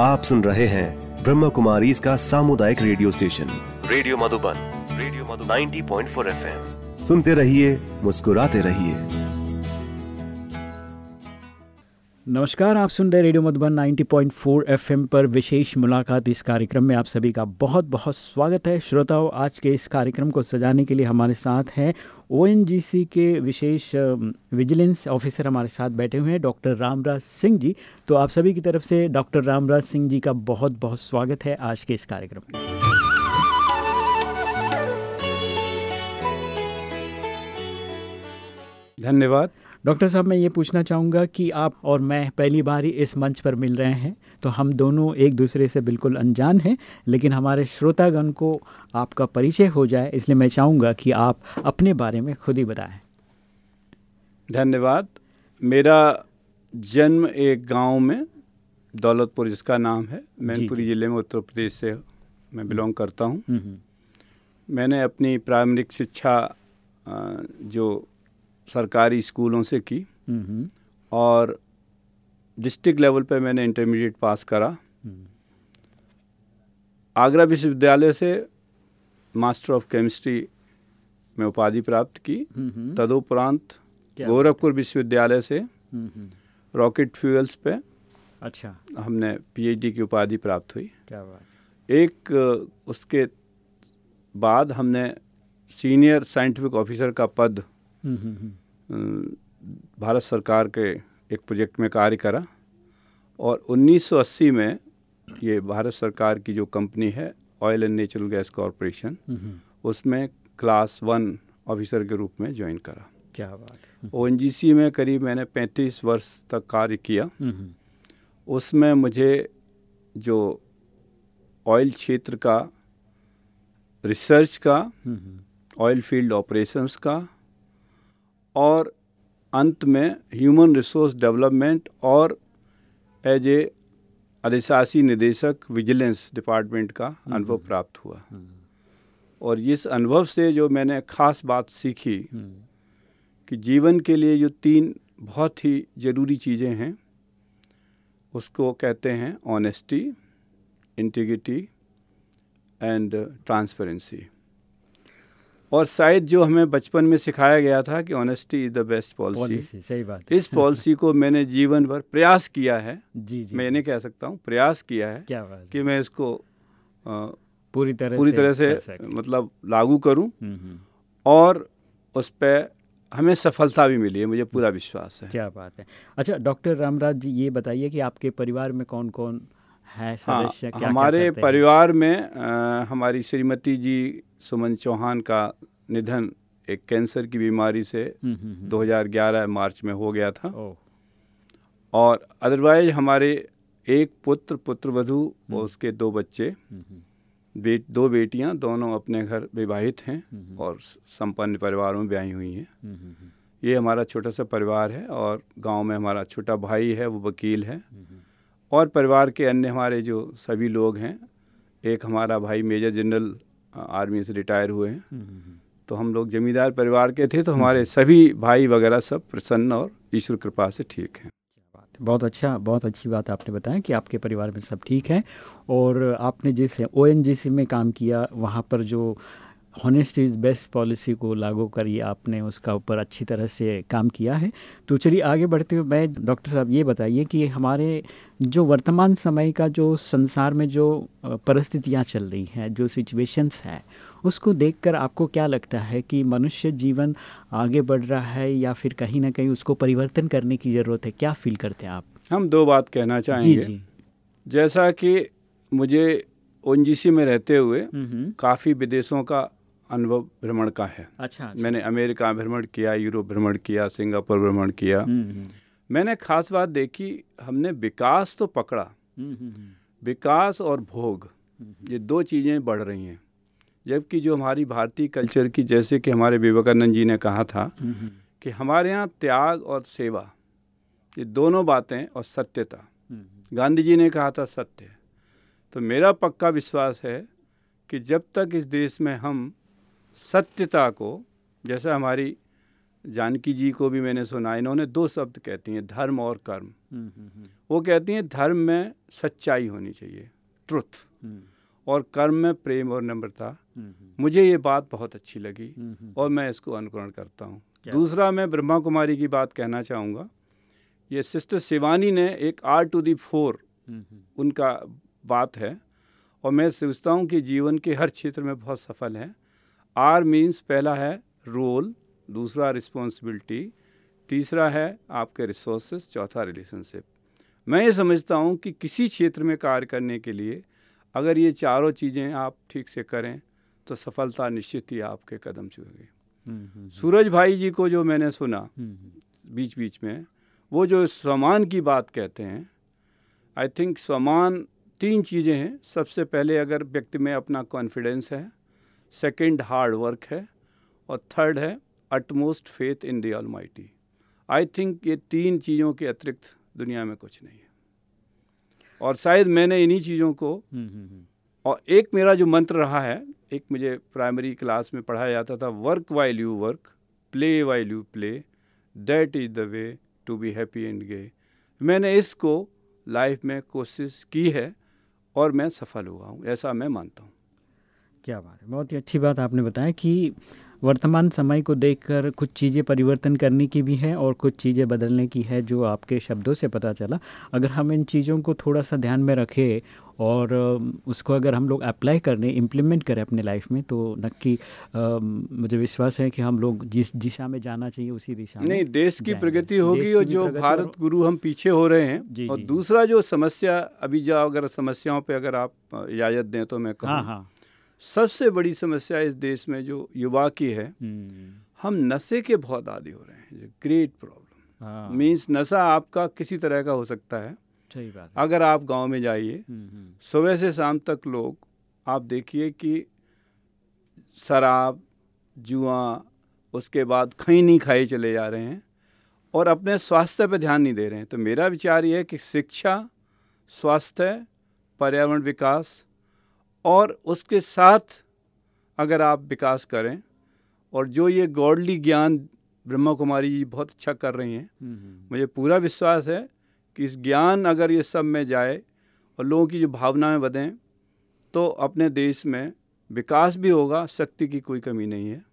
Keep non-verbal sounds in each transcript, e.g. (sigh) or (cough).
आप सुन रहे हैं ब्रह्म कुमारी इसका सामुदायिक radio station. Radio Madhuban radio Madhuban. 90.4 FM. सुनते रहिए, मुस्कुराते रहिए। नमस्कार, आप सुन रहे रेडियो मधुबन 90.4 एफएम पर विशेष मुलाकात इस कार्यक्रम में आप सभी का बहुत बहुत स्वागत है। श्रोताओं, आज के इस कार्यक्रम को सजाने के लिए हमारे साथ हैं ओएनजीसी के विशेष विजिलेंस ऑफिसर हमारे साथ बैठे हुए हैं डॉक्टर रामराज सिंह जी। तो आप सभी की तरफ़ से डॉक्टर रामराज सिंह जी का बहुत बहुत स्वागत है आज के इस कार्यक्रम में। धन्यवाद। डॉक्टर साहब मैं ये पूछना चाहूँगा कि आप और मैं पहली बार ही इस मंच पर मिल रहे हैं तो हम दोनों एक दूसरे से बिल्कुल अनजान हैं लेकिन हमारे श्रोतागण को आपका परिचय हो जाए इसलिए मैं चाहूँगा कि आप अपने बारे में खुद ही बताएँ। धन्यवाद। मेरा जन्म एक गाँव में दौलतपुर जिसका नाम है मैनपुरी ज़िले में उत्तर प्रदेश से मैं बिलोंग करता हूँ। हम्म, हम्म। मैंने अपनी प्राइमरिक शिक्षा जो सरकारी स्कूलों से की। और डिस्ट्रिक्ट लेवल पे मैंने इंटरमीडिएट पास करा। आगरा विश्वविद्यालय से मास्टर ऑफ़ केमिस्ट्री में उपाधि प्राप्त की। तदुपरांत गोरखपुर विश्वविद्यालय से रॉकेट फ्यूल्स पे अच्छा। हमने पीएचडी की उपाधि प्राप्त हुई। क्या बात एक उसके बाद हमने सीनियर साइंटिफिक ऑफिसर का पद भारत सरकार के एक प्रोजेक्ट में कार्य करा और 1980 में ये भारत सरकार की जो कंपनी है oil and natural gas corporation उसमें क्लास वन ऑफिसर के रूप में ज्वाइन करा। क्या बात ओ एन में करीब मैंने 35 वर्ष तक कार्य किया। उसमें मुझे जो ऑयल क्षेत्र का रिसर्च का ऑयल फ़ील्ड ऑपरेशंस का और अंत में ह्यूमन रिसोर्स डेवलपमेंट और एज ए अधिशासी निदेशक विजिलेंस डिपार्टमेंट का हम्म, अनुभव हम्म। प्राप्त हुआ हम्म। और इस अनुभव से जो मैंने खास बात सीखी कि जीवन के लिए जो तीन बहुत ही ज़रूरी चीज़ें हैं उसको कहते हैं ऑनेस्टी इंटीग्रिटी एंड ट्रांसपेरेंसी और शायद जो हमें बचपन में सिखाया गया था कि honesty is the best policy सही बात है। इस पॉलिसी को मैंने जीवन भर प्रयास किया है। जी जी। मैंने कह सकता हूँ प्रयास किया है क्या बात कि मैं इसको आ, पूरी तरह पूरी तरह से, से मतलब लागू करूँ हम्म, हम्म। और उस पर हमें सफलता भी मिली है मुझे पूरा विश्वास है। क्या बात है। अच्छा डॉक्टर रामराज जी ये बताइए कि आपके परिवार में कौन कौन है हाँ, सदस्य हाँ, क्या हमारे क्या परिवार में आ, हमारी श्रीमती जी सुमन चौहान का निधन एक कैंसर की बीमारी से 2011 हम्म, हम्म, मार्च में हो गया था। और अदरवाइज़ हमारे एक पुत्र पुत्र वधु और हम्म। उसके दो बच्चे। बेट दो बेटियाँ दोनों अपने घर विवाहित हैं और संपन्न परिवारों में ब्याही हुई हैं। ये हमारा छोटा सा परिवार है और गाँव में हमारा छोटा भाई है वो वकील है। और परिवार के अन्य हमारे जो सभी लोग हैं एक हमारा भाई मेजर जनरल आर्मी से रिटायर हुए हैं। हम्म, हम्म, हम्म। तो हम लोग जमींदार परिवार के थे तो हमारे सभी भाई वगैरह सब प्रसन्न और ईश्वर कृपा से ठीक हैं। बहुत अच्छा बहुत अच्छी बात आपने बताया कि आपके परिवार में सब ठीक है। और आपने जैसे ओ में काम किया वहाँ पर जो हॉनेस्ट इज़ बेस्ट पॉलिसी को लागू करिए आपने उसका ऊपर अच्छी तरह से काम किया है। तो चलिए आगे बढ़ते हुए मैं डॉक्टर साहब ये बताइए कि हमारे जो वर्तमान समय का जो संसार में जो परिस्थितियाँ चल रही हैं जो सिचुएशंस हैं उसको देखकर आपको क्या लगता है कि मनुष्य जीवन आगे बढ़ रहा है या फिर कहीं ना कहीं उसको परिवर्तन करने की ज़रूरत है? क्या फील करते हैं आप? हम दो बात कहना चाहेंगे। जी। जी जैसा कि मुझे ओ में रहते हुए काफ़ी विदेशों का अनुभव भ्रमण का है। अच्छा, अच्छा। मैंने अमेरिका भ्रमण किया यूरोप भ्रमण किया सिंगापुर भ्रमण किया। हम्म, हम्म। मैंने खास बात देखी हमने विकास तो पकड़ा। हम्म, विकास और भोग ये दो चीज़ें बढ़ रही हैं। जबकि जो हमारी भारतीय कल्चर की जैसे कि हमारे विवेकानंद जी ने कहा था कि हमारे यहाँ त्याग और सेवा ये दोनों बातें और सत्यता। गांधी जी ने कहा था सत्य। तो मेरा पक्का विश्वास है कि जब तक इस देश में हम सत्यता को जैसा हमारी जानकी जी को भी मैंने सुना इन्होंने दो शब्द कहती हैं धर्म और कर्म। वो कहती हैं धर्म में सच्चाई होनी चाहिए ट्रुथ और कर्म में प्रेम और नम्रता। मुझे ये बात बहुत अच्छी लगी और मैं इसको अनुकरण करता हूँ। दूसरा मैं ब्रह्मा कुमारी की बात कहना चाहूँगा। ये सिस्टर शिवानी ने एक आर टू दी फोर उनका बात है और मैं सोचता हूँ कि जीवन के हर क्षेत्र में बहुत सफल है। आर मीन्स पहला है रोल दूसरा रिस्पॉन्सिबिलिटी तीसरा है आपके रिसोर्सेज चौथा रिलेशनशिप मैं ये समझता हूँ कि किसी क्षेत्र में कार्य करने के लिए अगर ये चारों चीज़ें आप ठीक से करें तो सफलता निश्चित ही आपके कदम चुकेगी। हम्म, हम्म, हम्म। सूरज भाई जी को जो मैंने सुना बीच बीच में वो जो स्वमान की बात कहते हैं आई थिंक स्वमान तीन चीज़ें हैं। सबसे पहले अगर व्यक्ति में अपना कॉन्फिडेंस है सेकंड हार्ड वर्क है और थर्ड है utmost faith in the mighty I think ये तीन चीज़ों के अतिरिक्त दुनिया में कुछ नहीं है। और शायद मैंने इन्हीं चीज़ों को हम्म, हम्म, हम्म। और एक मेरा जो मंत्र रहा है एक मुझे प्राइमरी क्लास में पढ़ाया जाता था work while you work play while you play that is the way to be happy and gay मैंने इसको लाइफ में कोशिश की है और मैं सफल हुआ हूँ ऐसा मैं मानता हूँ। क्या बात है? बहुत ही अच्छी बात आपने बताया कि वर्तमान समय को देखकर कुछ चीज़ें परिवर्तन करने की भी है और कुछ चीज़ें बदलने की है जो आपके शब्दों से पता चला। अगर हम इन चीज़ों को थोड़ा सा ध्यान में रखें और उसको अगर हम लोग अप्लाई करने इम्प्लीमेंट करें अपने लाइफ में तो नक्की मुझे विश्वास है कि हम लोग जिस दिशा में जाना चाहिए उसी दिशा में नहीं देश की प्रगति होगी और जो भारत गुरु हम पीछे हो रहे हैं जी, और जी, दूसरा जो समस्या अभी जो अगर समस्याओं पे अगर आप इजाज़त दें तो मैं कहूँ हाँ हाँ। सबसे बड़ी समस्या इस देश में जो युवा की है हम्म। हम नशे के बहुत आदि हो रहे हैं ग्रेट प्रॉब्लम मीन्स नशा आपका किसी तरह का हो सकता है। सही बात अगर आप गाँव में जाइए हम्म, हम्म। सुबह से शाम तक लोग आप देखिए कि शराब जुआ उसके बाद खैनी खाए चले जा रहे हैं और अपने स्वास्थ्य पर ध्यान नहीं दे रहे हैं। तो मेरा विचार ये है कि शिक्षा स्वास्थ्य पर्यावरण विकास और उसके साथ अगर आप विकास करें और जो ये गॉडली ज्ञान ब्रह्मा कुमारी जी बहुत अच्छा कर रही हैं हम्म, हम्म। मुझे पूरा विश्वास है कि इस ज्ञान अगर ये सब में जाए और लोगों की जो भावनाएँ बदें तो अपने देश में विकास भी होगा शक्ति की कोई कमी नहीं है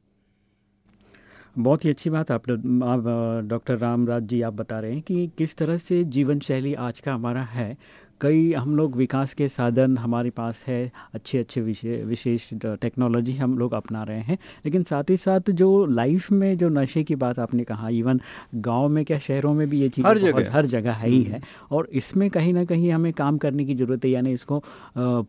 बहुत ही अच्छी बात आप आप डॉक्टर रामराज जी आप बता रहे हैं कि किस तरह से जीवन शैली आज का हमारा है कई हम लोग विकास के साधन हमारे पास है अच्छे अच्छे विशेष टेक्नोलॉजी हम लोग अपना रहे हैं। लेकिन साथ ही साथ जो लाइफ में जो नशे की बात आपने कहा इवन गाँव में क्या शहरों में भी ये चीज़ हर जगह। हर जगह है ही है। हम्म। और इसमें कहीं ना कहीं हमें काम करने की ज़रूरत है यानी इसको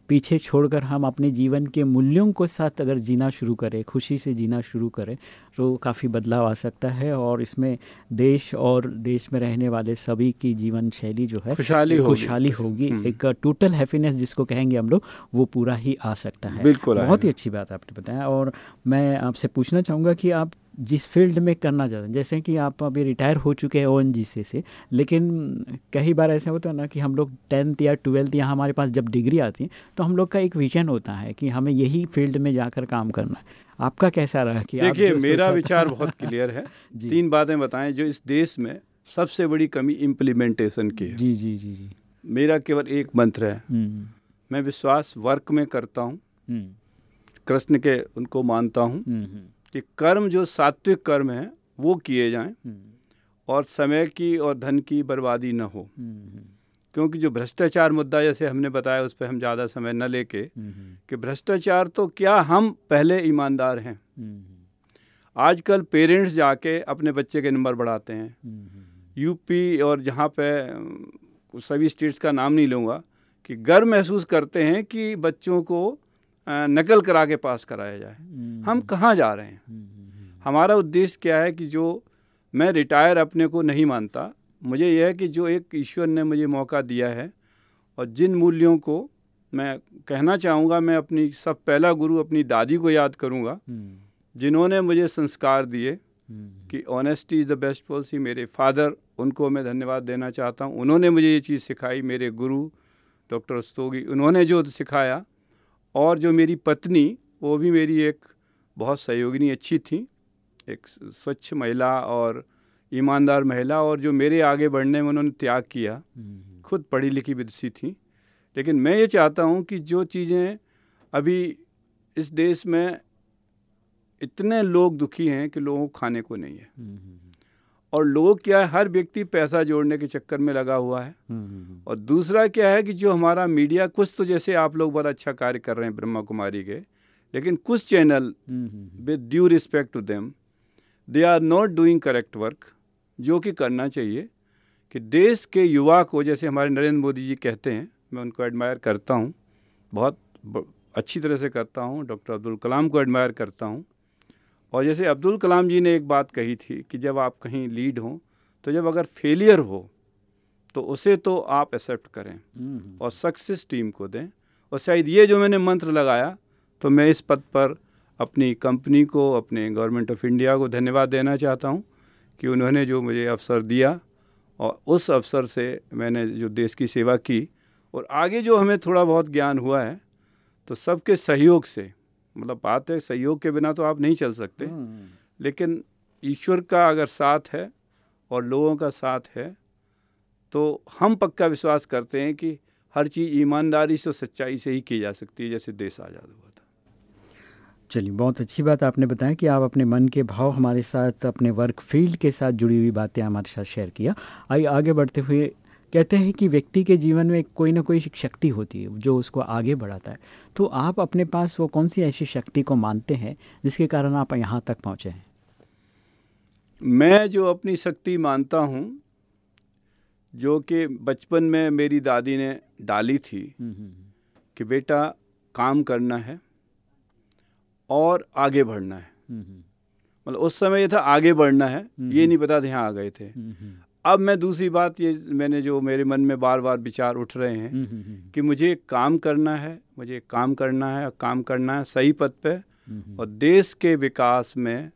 पीछे छोड़कर हम अपने जीवन के मूल्यों को साथ अगर जीना शुरू करें खुशी से जीना शुरू करें तो काफ़ी बदलाव आ सकता है। और इसमें देश और देश में रहने वाले सभी की जीवन शैली जो है खुशहाली खुशहाली होगी। होगी। हम्म। एक टोटल हैप्पीनेस जिसको कहेंगे हम लोग वो पूरा ही आ सकता है। बिल्कुल बहुत ही अच्छी बात आपने बताया। और मैं आपसे पूछना चाहूँगा कि आप जिस फ़ील्ड में करना चाहते हैं जैसे कि आप अभी रिटायर हो चुके हैं ओ एन से लेकिन कई बार ऐसा होता है ना कि हम लोग टेंथ या ट्वेल्थ या हमारे पास जब डिग्री आती है तो हम लोग का एक विजन होता है कि हमें यही फ़ील्ड में जाकर काम करना है। आपका कैसा रहा कि देखिए मेरा विचार बहुत क्लियर है। (laughs) तीन बातें बताएँ जो इस देश में सबसे बड़ी कमी इम्प्लीमेंटेशन की है। जी जी जी जी। मेरा केवल एक मंत्र है। हम्म। मैं विश्वास वर्क में करता हूँ। हम्म। कृष्ण के उनको मानता हूँ हम्म, कि कर्म जो सात्विक कर्म है वो किए जाएँ और समय की और धन की बर्बादी न हो। क्योंकि जो भ्रष्टाचार मुद्दा जैसे हमने बताया उस पर हम ज़्यादा समय न लेके कि भ्रष्टाचार तो क्या हम पहले ईमानदार हैं। आजकल पेरेंट्स जाके अपने बच्चे के नंबर बढ़ाते हैं। यूपी और जहाँ पे सभी स्टेट्स का नाम नहीं लूँगा कि गर्व महसूस करते हैं कि बच्चों को नकल करा के पास कराया जाए। हम्म। हम कहाँ जा रहे हैं? हम्म, हम्म, हमारा उद्देश्य क्या है कि जो मैं रिटायर अपने को नहीं मानता मुझे यह है कि जो एक ईश्वर ने मुझे मौका दिया है और जिन मूल्यों को मैं कहना चाहूँगा मैं अपनी सब पहला गुरु अपनी दादी को याद करूँगा जिन्होंने मुझे संस्कार दिए कि honesty is the best policy मेरे फादर उनको मैं धन्यवाद देना चाहता हूँ। उन्होंने मुझे ये चीज़ सिखाई मेरे गुरु डॉक्टर स्तोगी उन्होंने जो सिखाया और जो मेरी पत्नी वो भी मेरी एक बहुत सहयोगिनी अच्छी थी एक स्वच्छ महिला और ईमानदार महिला और जो मेरे आगे बढ़ने में उन्होंने त्याग किया। हम्म। खुद पढ़ी लिखी विदुषी थी। लेकिन मैं ये चाहता हूँ कि जो चीज़ें अभी इस देश में इतने लोग दुखी हैं कि लोगों को खाने को नहीं है हम्म। और लोग क्या है हर व्यक्ति पैसा जोड़ने के चक्कर में लगा हुआ है हम्म। और दूसरा क्या है कि जो हमारा मीडिया कुछ तो जैसे आप लोग बड़ा अच्छा कार्य कर रहे हैं ब्रह्मा कुमारी के लेकिन कुछ channel with due respect to them they are not doing correct work जो कि करना चाहिए कि देश के युवा को जैसे हमारे नरेंद्र मोदी जी कहते हैं मैं उनको एडमायर करता हूँ बहुत अच्छी तरह से करता हूँ डॉक्टर अब्दुल कलाम को एडमायर करता हूँ और जैसे अब्दुल कलाम जी ने एक बात कही थी कि जब आप कहीं लीड हों तो जब अगर फेलियर हो तो उसे तो आप एक्सेप्ट करें हम्म। और सक्सेस टीम को दें और शायद ये जो मैंने मंत्र लगाया तो मैं इस पद पर अपनी कंपनी को अपने गवर्नमेंट ऑफ़ इंडिया को धन्यवाद देना चाहता हूँ कि उन्होंने जो मुझे अवसर दिया और उस अवसर से मैंने जो देश की सेवा की और आगे जो हमें थोड़ा बहुत ज्ञान हुआ है तो सबके सहयोग से मतलब बात है सहयोग के बिना तो आप नहीं चल सकते। हम्म। लेकिन ईश्वर का अगर साथ है और लोगों का साथ है तो हम पक्का विश्वास करते हैं कि हर चीज़ ईमानदारी से सच्चाई से ही की जा सकती है जैसे देश आज़ाद हुआ था। चलिए बहुत अच्छी बात आपने बताया कि आप अपने मन के भाव हमारे साथ अपने वर्क फ़ील्ड के साथ जुड़ी हुई बातें हमारे साथ शेयर किया। आइए आगे बढ़ते हुए कहते हैं कि व्यक्ति के जीवन में कोई ना कोई शक्ति होती है जो उसको आगे बढ़ाता है। तो आप अपने पास वो कौन सी ऐसी शक्ति को मानते हैं जिसके कारण आप यहाँ तक पहुँचे हैं? मैं जो अपनी शक्ति मानता हूँ जो कि बचपन में मेरी दादी ने डाली थी हम्म, हम्म, हम्म। कि बेटा काम करना है और आगे बढ़ना है। मतलब उस समय ये था आगे बढ़ना है ये नहीं पता था यहाँ आ गए थे। अब मैं दूसरी बात ये मैंने जो मेरे मन में बार बार विचार उठ रहे हैं कि मुझे काम करना है मुझे काम करना है काम करना है सही पद पे और देश के विकास में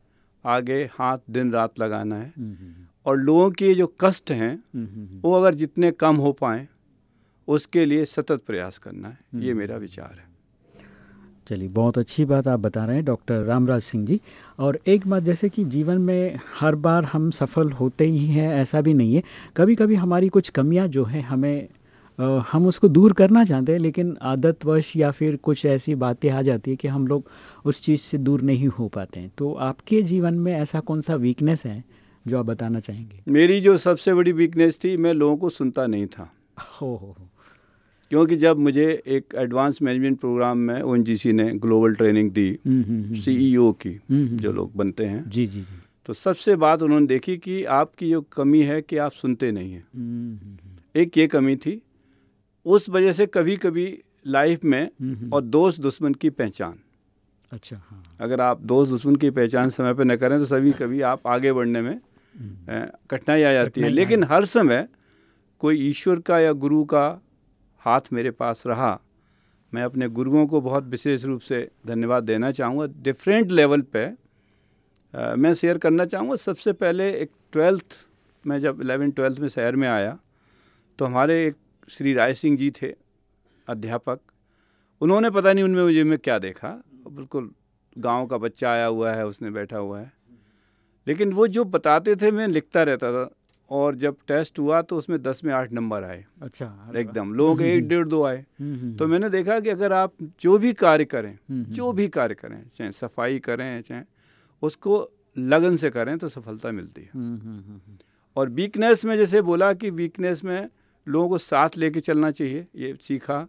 आगे हाथ दिन रात लगाना है और लोगों के जो कष्ट हैं वो अगर जितने कम हो पाए उसके लिए सतत प्रयास करना है। ये मेरा विचार है। चलिए बहुत अच्छी बात आप बता रहे हैं डॉक्टर रामराज सिंह जी। और एक बात जैसे कि जीवन में हर बार हम सफल होते ही हैं ऐसा भी नहीं है। कभी कभी हमारी कुछ कमियाँ जो हैं हमें आ, हम उसको दूर करना चाहते हैं लेकिन आदतवश या फिर कुछ ऐसी बातें आ जाती है कि हम लोग उस चीज़ से दूर नहीं हो पाते हैं। तो आपके जीवन में ऐसा कौन सा वीकनेस है जो आप बताना चाहेंगे? मेरी जो सबसे बड़ी वीकनेस थी मैं लोगों को सुनता नहीं था। हो हो हो। क्योंकि जब मुझे एक एडवांस मैनेजमेंट प्रोग्राम में ओएनजीसी ने ग्लोबल ट्रेनिंग दी सीईओ हम्म, हम्म, हम्म। की जो लोग बनते हैं। जी जी तो सबसे बात उन्होंने देखी कि आपकी जो कमी है कि आप सुनते नहीं हैं। एक ये कमी थी उस वजह से कभी कभी लाइफ में और दोस्त दुश्मन की पहचान। अच्छा हाँ। अगर आप दोस्त दुश्मन की पहचान समय पर न करें तो सभी कभी आप आगे बढ़ने में कठिनाई आ जाती है। लेकिन हर समय कोई ईश्वर का या गुरु का हाथ मेरे पास रहा। मैं अपने गुरुओं को बहुत विशेष रूप से धन्यवाद देना चाहूँगा। डिफरेंट लेवल पे आ, मैं शेयर करना चाहूँगा। सबसे पहले एक ट्वेल्थ मैं जब एलेवन ट्वेल्थ में शहर में आया तो हमारे एक श्री राय सिंह जी थे अध्यापक। उन्होंने पता नहीं उनमें मुझे में क्या देखा। बिल्कुल गाँव का बच्चा आया हुआ है उसने बैठा हुआ है। लेकिन वो जो बताते थे मैं लिखता रहता था। और जब टेस्ट हुआ तो उसमें दस में आठ नंबर आए। अच्छा एकदम लोगों के एक डेढ़ दो आए। हम्म, हम्म, तो मैंने देखा कि अगर आप जो भी कार्य करें हम्म, जो भी कार्य करें चाहे सफ़ाई करें चाहे उसको लगन से करें तो सफलता मिलती है। और वीकनेस में जैसे बोला कि वीकनेस में लोगों को साथ लेके चलना चाहिए ये सीखा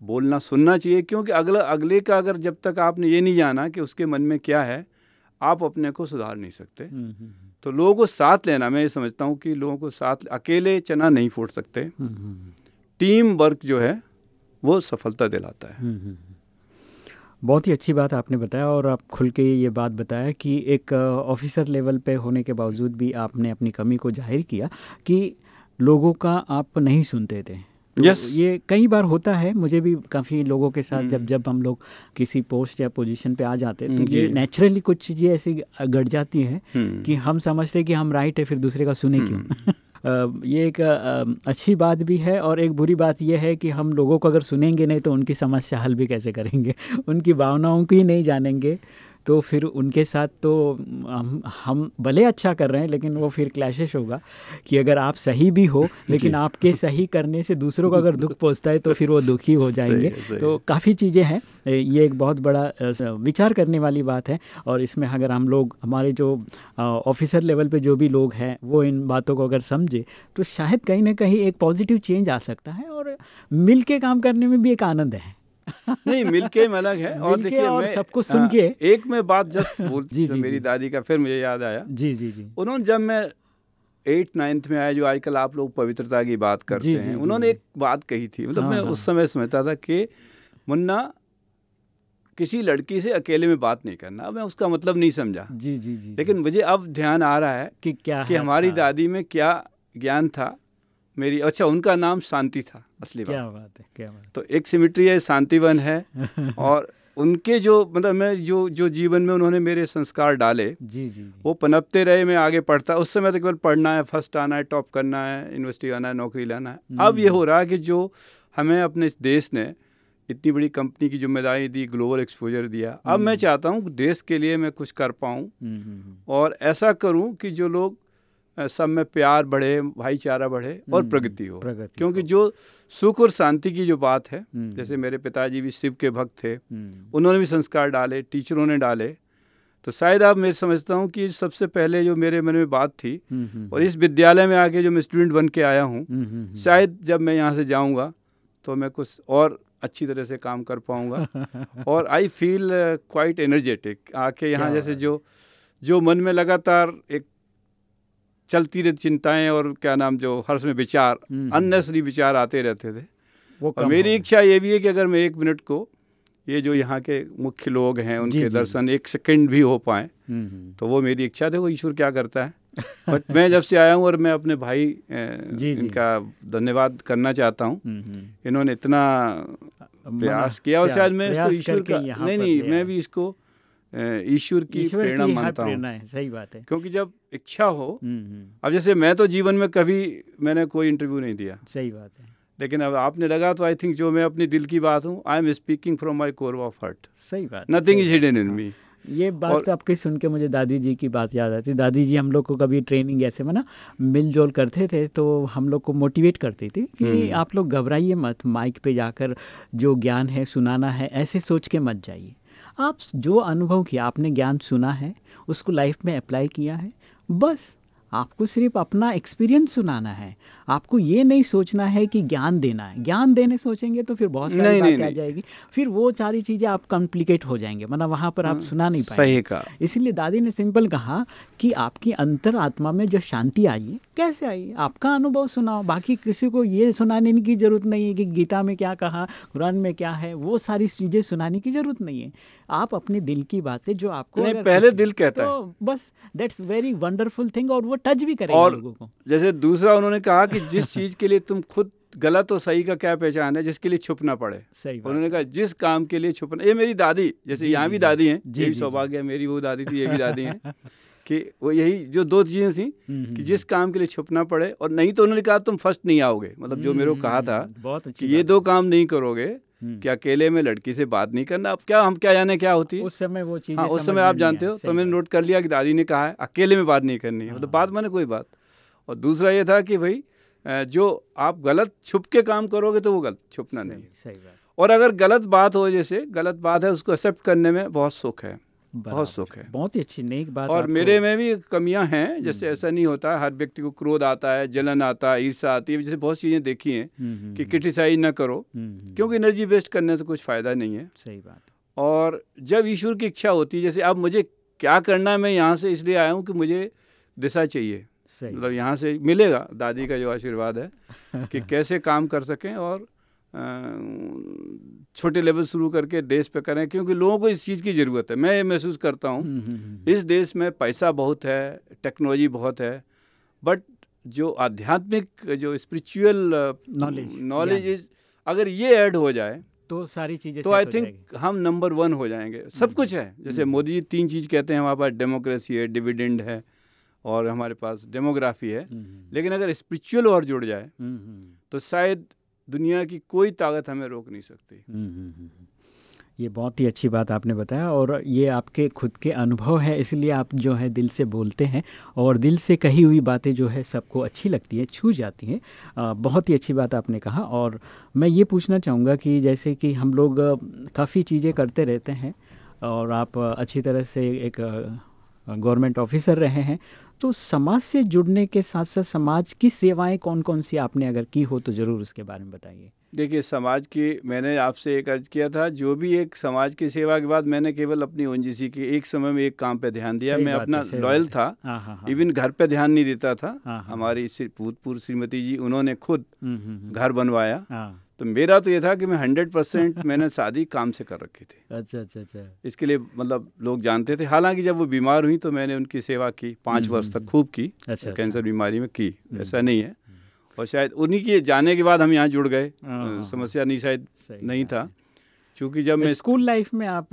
बोलना सुनना चाहिए क्योंकि अगला अगले का अगर जब तक आपने ये नहीं जाना कि उसके मन में क्या है आप अपने को सुधार नहीं सकते। तो लोगों को साथ लेना मैं ये समझता हूँ कि लोगों को साथ अकेले चना नहीं फोड़ सकते। टीम हम्म, हम्म, वर्क जो है वो सफलता दिलाता है। बहुत ही अच्छी बात आपने बताया और आप खुल के ये बात बताया कि एक ऑफिसर लेवल पे होने के बावजूद भी आपने अपनी कमी को ज़ाहिर किया कि लोगों का आप नहीं सुनते थे। तो yes. ये कई बार होता है मुझे भी काफ़ी लोगों के साथ जब हम्म। जब हम लोग किसी पोस्ट या पोजीशन पे आ जाते हैं तो ये नेचुरली कुछ चीज़ें ऐसी गड़ जाती हैं हम्म। कि हम समझते हैं कि हम राइट है फिर दूसरे का सुने क्यों। (laughs) ये एक अच्छी बात भी है और एक बुरी बात यह है कि हम लोगों को अगर सुनेंगे नहीं तो उनकी समस्या हल भी कैसे करेंगे (laughs) उनकी भावनाओं को ही नहीं जानेंगे तो फिर उनके साथ तो हम हम भले अच्छा कर रहे हैं लेकिन वो फिर क्लैशेस होगा कि अगर आप सही भी हो (laughs) लेकिन आपके सही करने से दूसरों को अगर दुख पहुँचता है तो फिर वो दुखी हो (laughs) जाएँगे। सही, सही। तो काफ़ी चीज़ें हैं। ये एक बहुत बड़ा विचार करने वाली बात है। और इसमें अगर हम लोग हमारे जो ऑफिसर लेवल पर जो भी लोग हैं वो इन बातों को अगर समझे तो शायद कहीं ना कहीं एक पॉजिटिव चेंज आ सकता है और मिल के काम करने में भी एक आनंद है। नहीं मिलके में अलग है। और देखिए और सब कुछ सुन के हाँ, एक में बात जस्ट (laughs) बोल जी, तो जी, मेरी दादी का फिर मुझे याद आया। जी जी जी। उन्होंने जब मैं एट नाइन्थ में आया जो आजकल आप लोग पवित्रता की बात करते जी, हैं जी, उन्होंने एक बात कही थी। मतलब हाँ, मैं हाँ, उस समय समझता था कि मुन्ना किसी लड़की से अकेले में बात नहीं करना। मैं उसका मतलब नहीं समझा। जी जी जी लेकिन मुझे अब ध्यान आ रहा है कि क्या कि हमारी दादी में क्या ज्ञान था। मेरी अच्छा उनका नाम शांति था असली क्या बात है क्या बात तो एक सिमिट्री है शांतिवन है (laughs) और उनके जो मतलब मैं जो जो जीवन में उन्होंने मेरे संस्कार डाले जी जी वो पनपते रहे मैं आगे पढ़ता उस समय तो केवल पढ़ना है फ़र्स्ट आना है टॉप करना है यूनिवर्सिटी आना है नौकरी लाना है। अब ये हो रहा है कि जो हमें अपने इस देश ने इतनी बड़ी कंपनी की ज़िम्मेदारी दी ग्लोबल एक्सपोजर दिया अब मैं चाहता हूँ देश के लिए मैं कुछ कर पाऊँ और ऐसा करूँ कि जो लोग सब में प्यार बढ़े भाईचारा बढ़े और हम्म, प्रगति हो। प्रगति क्योंकि जो सुख और शांति की जो बात है हम्म। जैसे मेरे पिताजी भी शिव के भक्त थे हम्म। उन्होंने भी संस्कार डाले टीचरों ने डाले तो शायद आप मैं समझता हूँ कि सबसे पहले जो मेरे मन में बात थी और इस विद्यालय में आके जो मैं स्टूडेंट बन के आया हूँ शायद जब मैं यहाँ से जाऊँगा तो मैं कुछ और अच्छी तरह से काम कर पाऊँगा (laughs) और आई फील क्वाइट एनर्जेटिक आके यहाँ जैसे जो जो मन में लगातार एक चलती रहती चिंताएँ और क्या नाम जो हर्ष में विचार अननेसरी हम्म। विचार आते रहते थे वो और मेरी इच्छा ये भी है कि अगर मैं एक मिनट को ये जो यहाँ के मुख्य लोग हैं उनके जी, दर्शन जी. एक सेकंड भी हो पाए हम्म, हम्म। तो वो मेरी इच्छा देखो ईश्वर क्या करता है (laughs) बट मैं जब से आया हूँ और मैं अपने भाई जी, इनका धन्यवाद करना चाहता हूँ इन्होंने इतना प्रयास किया और शायद मैं इसको ईश्वर का नहीं नहीं मैं भी इसको ईश्वर की प्रेरणा मानता हूँ। सही बात है। क्योंकि जब इच्छा हो हम्म, हम्म। अब जैसे मैं तो जीवन में कभी मैंने कोई इंटरव्यू नहीं दिया। सही बात है। लेकिन अब आपने लगा तो आई थिंक जो मैं अपनी दिल की बात हूँ I am speaking from my core of heart सही बात nothing is hidden in me ये बात और, आपकी सुन के मुझे दादी जी की बात याद आती। दादी जी हम लोग को कभी ट्रेनिंग ऐसे में ना मिलजोल करते थे तो हम लोग को मोटिवेट करती थी कि हम्म। आप लोग घबराइए मत माइक पे जाकर जो ज्ञान है सुनाना है ऐसे सोच के मत जाइए। आप जो अनुभव किया, आपने ज्ञान सुना है, उसको लाइफ में अप्लाई किया है, बस आपको सिर्फ़ अपना एक्सपीरियंस सुनाना है। आपको ये नहीं सोचना है कि ज्ञान देना है। ज्ञान देने सोचेंगे तो फिर बहुत सारी बात आ जाएगी। फिर वो सारी चीज़ें आप कॉम्प्लिकेट हो जाएँगे मतलब वहाँ पर आप हाँ, सुना नहीं पाएँगे। सही इसीलिए दादी ने सिंपल कहा कि आपकी अंतर आत्मा में जो शांति आई है कैसे आई आपका अनुभव सुनाओ। बाकी किसी को ये सुनाने की ज़रूरत नहीं है कि गीता में क्या कहा कुरान में क्या है वो सारी चीज़ें सुनाने की ज़रूरत नहीं है। आप अपने दिल की बातें जो आपको नहीं, पहले दिल कहता तो है बस दैट्स वेरी वंडरफुल थिंग और वो टच भी करेगा लोगों को। जैसे दूसरा उन्होंने कहा कि जिस चीज़ के लिए तुम खुद गलत और सही का क्या पहचान है जिसके लिए छुपना पड़े। सही उन्होंने कहा जिस काम के लिए छुपना ये मेरी दादी जैसे यहाँ भी दादी हैं यही सौभाग्य है मेरी वो दादी थी ये भी दादी हैं (laughs) कि वो यही जो दो चीज़ें थी हम्म, कि हम्म, जिस हम्म। काम के लिए छुपना पड़े और नहीं तो उन्होंने कहा तुम फ़र्स्ट नहीं आओगे। मतलब जो मेरे को कहा था बहुत कि ये दो काम नहीं करोगे कि अकेले में लड़की से बात नहीं करना। अब क्या हम क्या जाने क्या होती है? उस समय वो चीज़ हाँ उस समय आप जानते हो तो मैंने नोट कर लिया कि दादी ने कहा है अकेले में बात नहीं करनी है। मतलब हाँ। बात मैंने कोई बात। और दूसरा ये था कि भाई जो आप गलत छुप के काम करोगे तो वो गलत छुपना नहीं। सही बात। और अगर गलत बात हो जैसे गलत बात है उसको एक्सेप्ट करने में बहुत सुख है बहुत सुख है। बहुत ही अच्छी नेक बात और मेरे में भी कमियाँ हैं जैसे हम्म। ऐसा नहीं होता हर व्यक्ति को क्रोध आता है जलन आता है ईर्षा आती है जैसे बहुत चीज़ें देखी हैं हम्म, हम्म, कि क्रिटिसाइज ना करो क्योंकि एनर्जी वेस्ट करने से कुछ फ़ायदा नहीं है। सही बात। और जब ईश्वर की इच्छा होती है जैसे अब मुझे क्या करना है मैं यहाँ से इसलिए आया हूँ कि मुझे दिशा चाहिए। मतलब यहाँ से मिलेगा दादी का जो आशीर्वाद है कि (laughs) कैसे काम कर सकें और छोटे लेवल शुरू करके देश पे करें क्योंकि लोगों को इस चीज़ की ज़रूरत है। मैं ये महसूस करता हूँ हम्म, हम्म, हम्म, इस देश में पैसा बहुत है टेक्नोलॉजी बहुत है बट जो आध्यात्मिक जो स्पिरिचुअल नॉलेज नॉलेज अगर ये ऐड हो जाए तो सारी चीज़ें तो आई थिंक हम नंबर वन हो जाएँगे। सब कुछ है। जैसे मोदी जी तीन चीज़ कहते हैं हमारे पास डेमोक्रेसी है डिविडेंड है और हमारे पास डेमोग्राफी है। लेकिन अगर स्पिरिचुअल और जुड़ जाए तो शायद दुनिया की कोई ताकत हमें रोक नहीं सकती। ये बहुत ही अच्छी बात आपने बताया और ये आपके खुद के अनुभव है इसलिए आप जो है दिल से बोलते हैं और दिल से कही हुई बातें जो है सबको अच्छी लगती हैं छू जाती हैं। बहुत ही अच्छी बात आपने कहा और मैं ये पूछना चाहूँगा कि जैसे कि हम लोग काफ़ी चीज़ें करते रहते हैं और आप अच्छी तरह से एक गवर्नमेंट ऑफिसर रहे हैं तो समाज से जुड़ने के साथ साथ समाज की सेवाएँ कौन कौन सी आपने अगर की हो तो ज़रूर उसके बारे में बताइए। देखिए समाज की मैंने आपसे एक अर्ज़ किया था जो भी एक समाज की सेवा के बाद मैंने केवल अपनी ओ की एक समय में एक काम पे ध्यान दिया। मैं अपना लॉयल था इवन हाँ, हाँ, हाँ। घर पे ध्यान नहीं देता था। हमारी भूतपूर्व श्रीमती जी उन्होंने खुद हम्म, हम्म, हम्म। घर बनवाया। तो मेरा तो ये था कि मैं हंड्रेड परसेंट (laughs) मैंने शादी काम से कर रखी थी। अच्छा अच्छा अच्छा। इसके लिए मतलब लोग जानते थे। हालाँकि जब वो बीमार हुई तो मैंने उनकी सेवा की पाँच वर्ष तक खूब की। अच्छा, कैंसर अच्छा। बीमारी में की ऐसा नहीं है। और शायद उन्हीं के जाने के बाद हम यहाँ जुड़ गए। हाँ, हाँ, समस्या नहीं शायद नहीं था। क्योंकि जब मैं स्कूल लाइफ में आप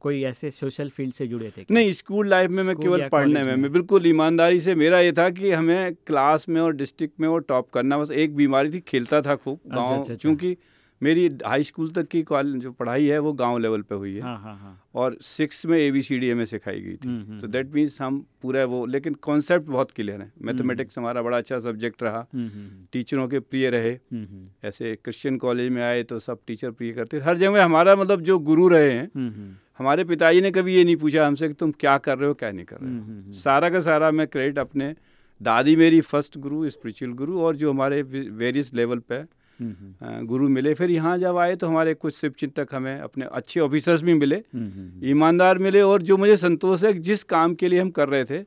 कोई ऐसे सोशल फ़ील्ड से जुड़े थे क्या? नहीं स्कूल लाइफ में मैं केवल पढ़ने में मैं बिल्कुल ईमानदारी से मेरा ये था कि हमें क्लास में और डिस्ट्रिक्ट में वो टॉप करना बस एक बीमारी थी खेलता था खूब गाँव चूँकि अच्छा। मेरी हाई स्कूल तक की जो पढ़ाई है वो गाँव लेवल पे हुई है। हाँ, हाँ, हाँ. और सिक्स में ए बी सी डी हमें सिखाई गई थी। हम्म, हम्म, तो दैट मीन्स हम पूरा वो लेकिन कॉन्सेप्ट बहुत क्लियर है। मैथमेटिक्स हम्म, हमारा बड़ा अच्छा सब्जेक्ट रहा। टीचरों के प्रिय रहे। ऐसे क्रिश्चियन कॉलेज में आए तो सब टीचर प्रिय करते। हर जगह हमारा मतलब जो गुरु रहे हैं हमारे पिताजी ने कभी ये नहीं पूछा हमसे कि तुम क्या कर रहे हो क्या नहीं कर रहे हो। सारा का सारा मैं क्रेडिट अपने दादी मेरी फ़र्स्ट गुरु स्पिरिचुअल गुरु और जो हमारे वेरियस लेवल पे गुरु मिले फिर यहाँ जब आए तो हमारे कुछ शिव चिंतक हमें अपने अच्छे ऑफिसर्स भी मिले। ईमानदार मिले और जो मुझे संतोष है जिस काम के लिए हम कर रहे थे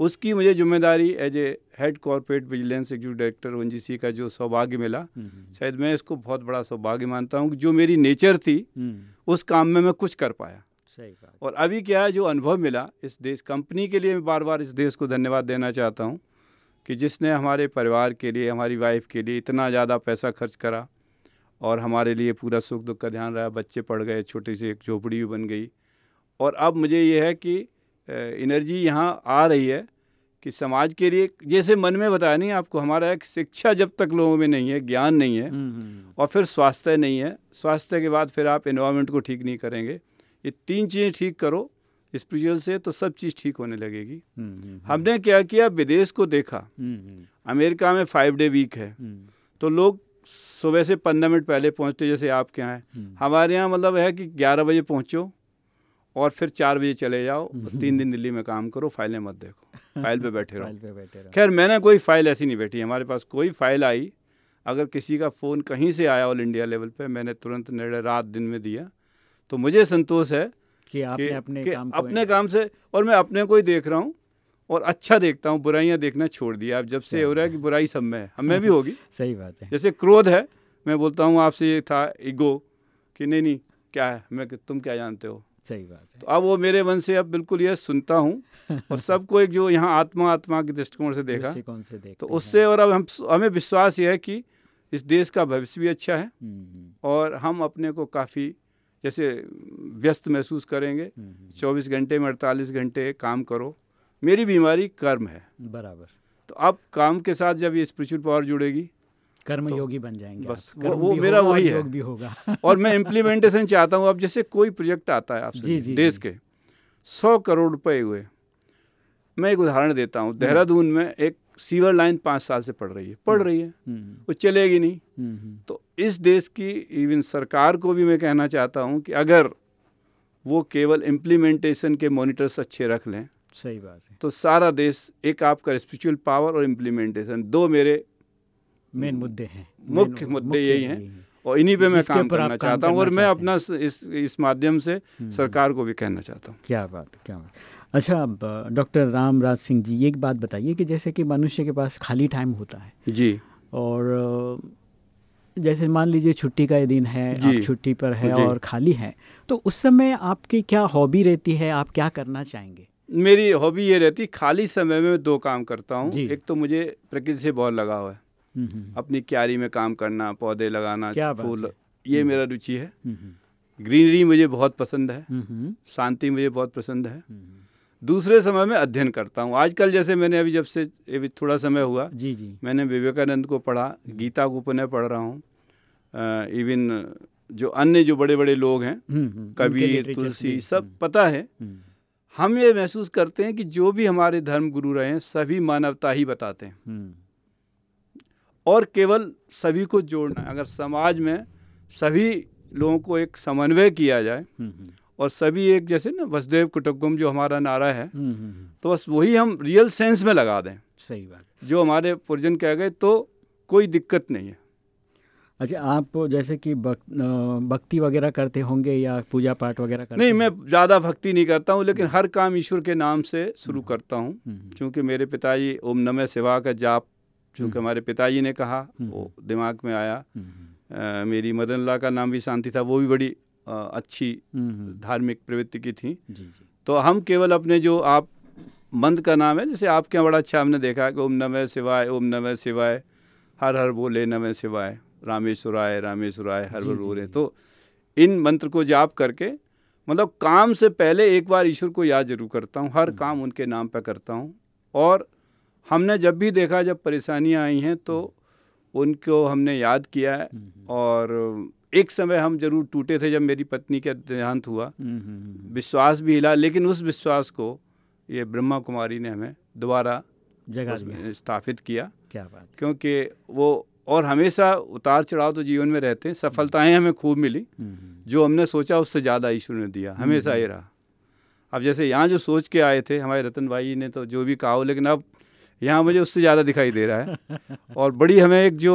उसकी मुझे ज़िम्मेदारी as a head corporate vigilance executive director ओ का जो सौभाग्य मिला। शायद मैं इसको बहुत बड़ा सौभाग्य मानता हूँ जो मेरी नेचर थी उस काम में मैं कुछ कर पाया। सही बात। और अभी क्या है जो अनुभव मिला इस देश कंपनी के लिए मैं बार बार इस देश को धन्यवाद देना चाहता हूँ। कि जिसने हमारे परिवार के लिए हमारी वाइफ के लिए इतना ज़्यादा पैसा खर्च करा और हमारे लिए पूरा सुख दुख का ध्यान रहा बच्चे पढ़ गए छोटी सी एक झोपड़ी भी बन गई और अब मुझे ये है कि एनर्जी यहाँ आ रही है कि समाज के लिए जैसे मन में बताया नहीं आपको हमारा एक शिक्षा जब तक लोगों में नहीं है ज्ञान नहीं है हम्म, हम्म। और फिर स्वास्थ्य नहीं है स्वास्थ्य के बाद फिर आप इन्वायरमेंट को ठीक नहीं करेंगे ये तीन चीज़ें ठीक करो स्पिरिचुअल से तो सब चीज़ ठीक होने लगेगी। हम्म, हम्म, हम्म। हमने क्या किया? विदेश को देखा। अमेरिका में फाइव डे वीक है। तो लोग सुबह से पंद्रह मिनट पहले पहुँचते जैसे आपके यहाँ है। हमारे यहाँ मतलब है कि ग्यारह बजे पहुंचो और फिर चार बजे चले जाओ। तीन दिन दिल्ली में काम करो फाइलें मत देखो। (laughs) फ़ाइल पे बैठे रहो। खैर मैंने कोई फ़ाइल ऐसी नहीं बैठी। हमारे पास कोई फ़ाइल आई। अगर किसी का फ़ोन कहीं से आया ऑल इंडिया लेवल पे मैंने तुरंत निर्णय रात दिन में दिया। तो मुझे संतोष है कि आपने कि, अपने कि काम को अपने काम से और मैं अपने को ही देख रहा हूँ और अच्छा देखता हूँ बुराइयाँ देखना छोड़ दिया। अब जब से हो रहा है कि बुराई सब में है हमें भी (laughs) होगी। सही बात है। जैसे क्रोध है मैं बोलता हूँ आपसे ये था ईगो कि नहीं नहीं क्या है? मैं तुम क्या जानते हो? सही बात है। तो अब वो मेरे मन से अब बिल्कुल यह सुनता हूँ और (laughs) सबको एक जो यहाँ आत्मा आत्मा के दृष्टिकोण से देखा से तो उससे और अब हम हमें विश्वास ये है कि इस देश का भविष्य भी अच्छा है हम्म, हम्म। और हम अपने को काफ़ी जैसे व्यस्त महसूस करेंगे हम्म, हम्म, हम्म। चौबीस घंटे में अड़तालीस घंटे काम करो। मेरी बीमारी कर्म है। बराबर। तो अब काम के साथ जब ये स्पिरिचुअल पावर जुड़ेगी कर्म तो योगी बन जाएँगे बस वो, वो मेरा वही है। भी होगा। (laughs) और मैं इम्प्लीमेंटेशन चाहता हूँ अब जैसे कोई प्रोजेक्ट आता है आपसे देश के सौ करोड़ रुपए हुए। मैं एक उदाहरण देता हूँ देहरादून में एक सीवर लाइन पाँच साल से पड़ रही है पड़ रही है। वो चलेगी नहीं। तो इस देश की इवन सरकार को भी मैं कहना चाहता हूँ कि अगर वो केवल इम्प्लीमेंटेशन के मॉनिटर्स अच्छे रख लें सही बात है। तो सारा देश एक आपका स्पिरिचुअल पावर और इम्प्लीमेंटेशन दो मेरे मेन मुद्दे हैं। मुख्य मुद्दे यही हैं। और इन्हीं पे मैं काम करना चाहता हूँ और मैं अपना इस इस माध्यम से हम्म। सरकार को भी कहना चाहता हूँ। क्या बात क्या बात। अच्छा अब डॉक्टर रामराज सिंह जी एक बात बताइए कि जैसे कि मनुष्य के पास खाली टाइम होता है जी। और जैसे मान लीजिए छुट्टी का दिन है आप छुट्टी पर है और खाली है तो उस समय आपकी क्या हॉबी रहती है? आप क्या करना चाहेंगे? मेरी हॉबी ये रहती खाली समय में दो काम करता हूँ। एक तो मुझे प्रकृति से बहुत लगाव है। अपनी क्यारी में काम करना पौधे लगाना फूल ये मेरा रुचि है। ग्रीनरी मुझे बहुत पसंद है। शांति मुझे बहुत पसंद है। दूसरे समय में अध्ययन करता हूँ। आजकल जैसे मैंने अभी जब से अभी थोड़ा समय हुआ जी जी। मैंने विवेकानंद को पढ़ा गीता को पुनः पढ़ रहा हूँ। इवन जो अन्य जो बड़े बड़े लोग हैं कबीर तुलसी सब हम्म, पता है। हम्म, हम ये महसूस करते हैं कि जो भी हमारे धर्म गुरु रहे हैं सभी मानवता ही बताते हैं। हम्म, और केवल सभी को जोड़ना है। अगर समाज में सभी लोगों को एक समन्वय किया जाए हम्म, हम्म, और सभी एक जैसे ना वसुदेव कुटुम्बकम जो हमारा नारा है हम्म, तो बस वही हम रियल सेंस में लगा दें। सही बात। जो हमारे पूर्वजन कह गए तो कोई दिक्कत नहीं है। अच्छा आप जैसे कि भक- भक्ति वगैरह करते होंगे या पूजा पाठ वगैरह करते नहीं मैं ज़्यादा भक्ति नहीं करता हूँ लेकिन हर काम ईश्वर के नाम से शुरू करता हूँ क्योंकि मेरे पिताजी ओम नमः शिवा का जाप चूँकि हमारे पिताजी ने कहा हम्म। वो दिमाग में आया। हम्म, हम्म, मेरी मदन ला का नाम भी शांति था वो भी बड़ी अ, अच्छी हम्म, हम्म, धार्मिक प्रवृत्ति की थी। जी जी। तो हम केवल अपने जो आप मंत्र का नाम है जैसे आपके यहाँ बड़ा अच्छा हमने देखा कि ओम नमः शिवाय ओम नमः शिवाय हर हर बोले नमः शिवाय रामेश्वराय रामेश्वराय हर जी, हर जी, बोले। तो इन मंत्र को जाप करके मतलब काम से पहले एक बार ईश्वर को याद ज़रूर करता हूँ हर काम उनके नाम पर करता हूँ। और हमने जब भी देखा जब परेशानियाँ आई हैं तो उनको हमने याद किया है हम्म, और एक समय हम ज़रूर टूटे थे जब मेरी पत्नी का देहांत हुआ। हम्म, हम्म, हम्म, विश्वास भी हिला लेकिन उस विश्वास को ये ब्रह्मा कुमारी ने हमें दोबारा जगह स्थापित किया। क्या बात क्योंकि वो और हमेशा उतार चढ़ाव तो जीवन में रहते हैं सफलताएँ हमें खूब मिली। हम्म, हम्म, जो हमने सोचा उससे ज़्यादा ईश्वर ने दिया। हमेशा ये रहा। अब जैसे यहाँ जो सोच के आए थे हमारे रतन भाई ने तो जो भी कहा हो लेकिन अब यहाँ मुझे उससे ज़्यादा दिखाई दे रहा है। और बड़ी हमें एक जो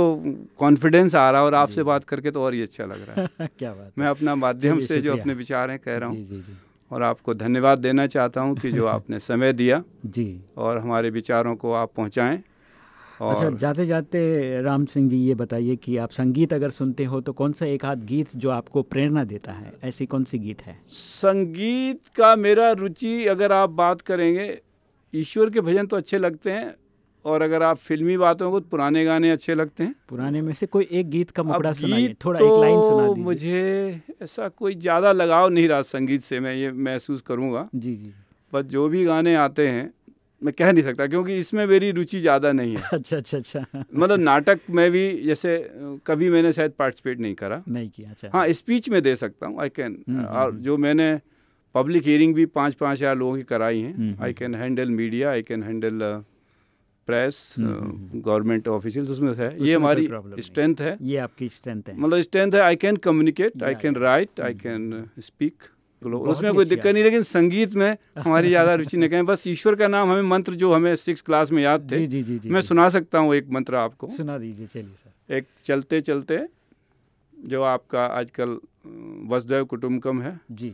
कॉन्फिडेंस आ रहा है और आपसे बात करके तो और ही अच्छा लग रहा है। (laughs) क्या बात मैं अपना माध्यम से जो अपने विचार हैं कह रहा हूँ। और आपको धन्यवाद देना चाहता हूँ कि जो (laughs) आपने समय दिया जी। और हमारे विचारों को आप पहुँचाएँ अच्छा जाते जाते राम सिंह जी ये बताइए कि आप संगीत अगर सुनते हो तो कौन सा एक आध गीत जो आपको प्रेरणा देता है? ऐसी कौन सी गीत है? संगीत का मेरा रुचि अगर आप बात करेंगे ईश्वर के भजन तो अच्छे लगते हैं और अगर आप फिल्मी बातों को तो पुराने गाने अच्छे लगते हैं। पुराने में से कोई एक गीत का मुकड़ा सुनाइए गीत थोड़ा एक लाइन सुना तो दीजिए। मुझे ऐसा कोई ज़्यादा लगाव नहीं रहा संगीत से मैं ये महसूस करूँगा। जी जी। पर जो भी गाने आते हैं मैं कह नहीं सकता क्योंकि इसमें मेरी रुचि ज़्यादा नहीं है। (laughs) अच्छा अच्छा अच्छा। मतलब नाटक में भी जैसे कभी मैंने शायद पार्टिसिपेट नहीं करा। नहीं किया अच्छा। हाँ स्पीच में दे सकता हूँ आई कैन हम्म, और हम्म, जो मैंने पब्लिक हियरिंग भी पाँच पाँच हज़ार लोगों की कराई हैं। I can handle media I can handle press government officials उसमें है। ये हमारी स्ट्रेंथ है। ये आपकी स्ट्रेंथ है। मतलब स्ट्रेंथ है I can communicate I can write I can speak उसमें कोई दिक्कत नहीं लेकिन संगीत में हमारी ज़्यादा रुचि नहीं कहें बस ईश्वर का नाम हमें मंत्र जो हमें सिक्स क्लास में याद थे जी जी जी जी मैं सुना सकता हूँ एक मंत्र आपको। सुना दीजिए चलिए सर। एक चलते चलते जो आपका आजकल अ, वसुदैव कुटुम्बकम है। जी।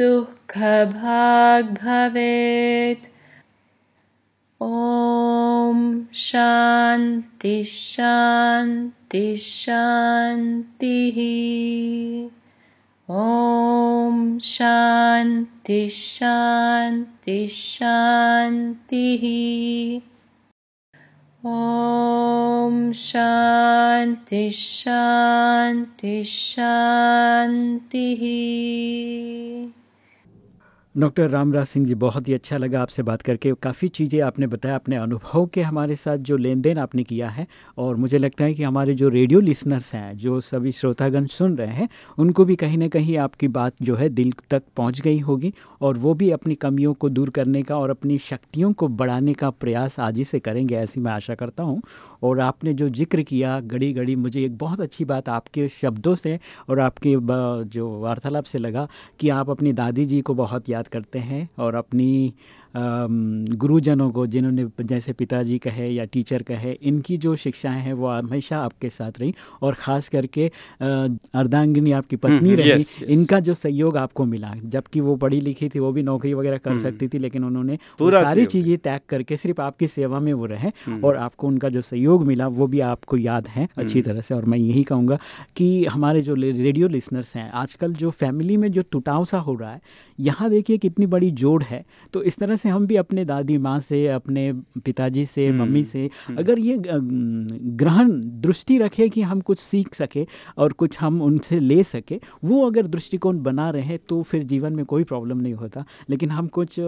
दुःखभाग् भवेत्। ॐ शान्ति शान्ति शान्तिः। ॐ शान्ति शान्ति शान्तिः। ॐ शान्ति शान्ति शान्तिः डॉक्टर रामराज सिंह जी, बहुत ही अच्छा लगा आपसे बात करके। काफ़ी चीज़ें आपने बताया, अपने अनुभव के हमारे साथ जो लेन देन आपने किया है, और मुझे लगता है कि हमारे जो रेडियो लिसनर्स हैं, जो सभी श्रोतागण सुन रहे हैं, उनको भी कहीं ना कहीं आपकी बात जो है दिल तक पहुँच गई होगी, और वो भी अपनी कमियों को दूर करने का और अपनी शक्तियों को बढ़ाने का प्रयास आज ही से करेंगे, ऐसी मैं आशा करता हूँ। और आपने जो ज़िक्र किया घड़ी घड़ी मुझे एक बहुत अच्छी बात आपके शब्दों से और आपके जो वार्तालाप से लगा कि आप अपनी दादी जी को बहुत याद करते हैं और अपनी गुरुजनों को जिन्होंने जैसे पिताजी कहे या टीचर कहे इनकी जो शिक्षाएँ हैं वो हमेशा आपके साथ रही और ख़ास करके अर्धांगिनी आपकी पत्नी हम्म, रही yes, yes. इनका जो सहयोग आपको मिला जबकि वो पढ़ी लिखी थी वो भी नौकरी वगैरह कर हम्म। सकती थी लेकिन उन्होंने सारी चीज़ें त्याग करके सिर्फ़ आपकी सेवा में वो रहे हम्म। और आपको उनका जो सहयोग मिला वो भी आपको याद है अच्छी तरह से और मैं यही कहूँगा कि हमारे जो रेडियो लिसनर्स हैं आजकल जो फैमिली में जो टुटाव सा हो रहा है यहाँ देखिए कितनी बड़ी जोड़ है तो इस तरह से हम भी अपने दादी माँ से अपने पिताजी से हम्म, मम्मी से हम्म। अगर ये ग्रहण दृष्टि रखे कि हम कुछ सीख सके और कुछ हम उनसे ले सके वो अगर दृष्टिकोण बना रहे तो फिर जीवन में कोई प्रॉब्लम नहीं होता लेकिन हम कुछ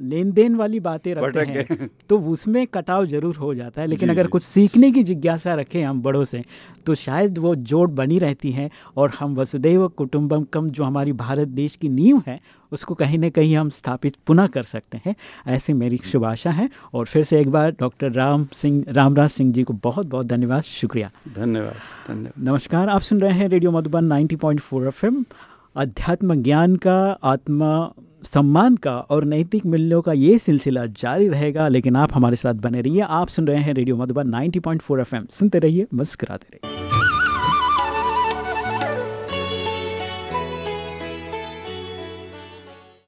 लेन देन वाली बातें रखते हैं तो उसमें कटाव ज़रूर हो जाता है। लेकिन अगर कुछ सीखने की जिज्ञासा रखें हम बड़ों से तो शायद वो जोड़ बनी रहती है और हम वसुदैव कुटुंबम कम जो हमारी भारत देश की नींव है उसको कहीं ना कहीं हम स्थापित पुनः कर सकते हैं। ऐसी मेरी शुभ आशा है और फिर से एक बार डॉक्टर राम सिंह रामराज सिंह जी को बहुत बहुत धन्यवाद शुक्रिया। धन्यवाद धन्यवाद। नमस्कार आप सुन रहे हैं रेडियो मधुबन 90.4 एफएम। अध्यात्म ज्ञान का आत्मा सम्मान का और नैतिक मूल्यों का ये सिलसिला जारी रहेगा, लेकिन आप हमारे साथ बने रहिए। आप सुन रहे हैं रेडियो मधुबन 90.4 एफएम। सुनते रहिए, मस्कराते रहिए।